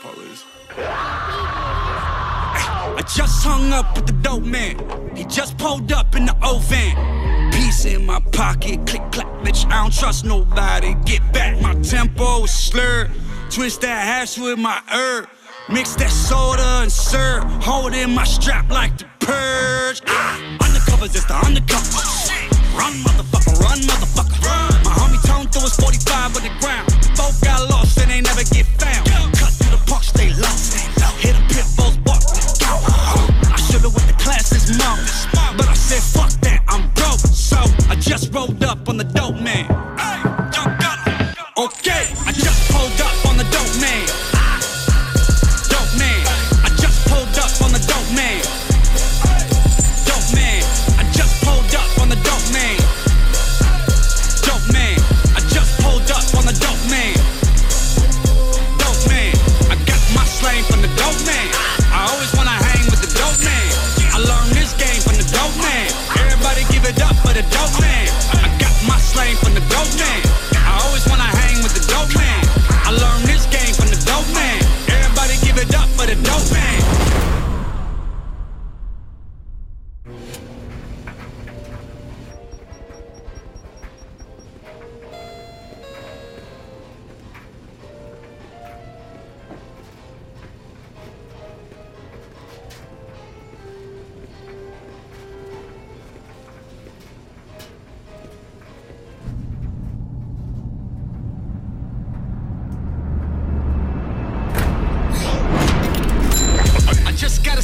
police. I just hung up with the dope man. He just pulled up in the old van. Piece in my pocket, click clack, bitch. I don't trust nobody. Get back. My tempo is slurred. Twist that hash with my herb. Mix that soda and syrup. Holding my strap like the purge. Ah, undercover it's the undercover. Oh, run, motherfucker, run, motherfucker. Run. My homie tone through his 45 on the ground. Both got lost just rolled up on the dope man.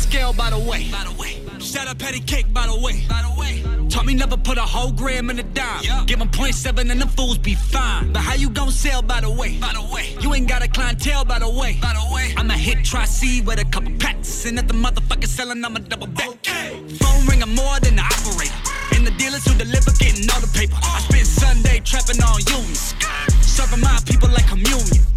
Scale by the way. By the way. Shout out Patty Cake by the way. By the way. Taught me never put a whole gram in a dime. Give them point seven and the fools be fine. But how you gon' sell by the way? By the way. You ain't got a clientele by the way. By the way. I'm a hit try C with a couple packs. And if the motherfucker selling, I'm a double back. Okay. Phone ringing more than the operator. And the dealers who deliver getting all the paper. I spend Sunday trapping on unions. Serving my people like communion.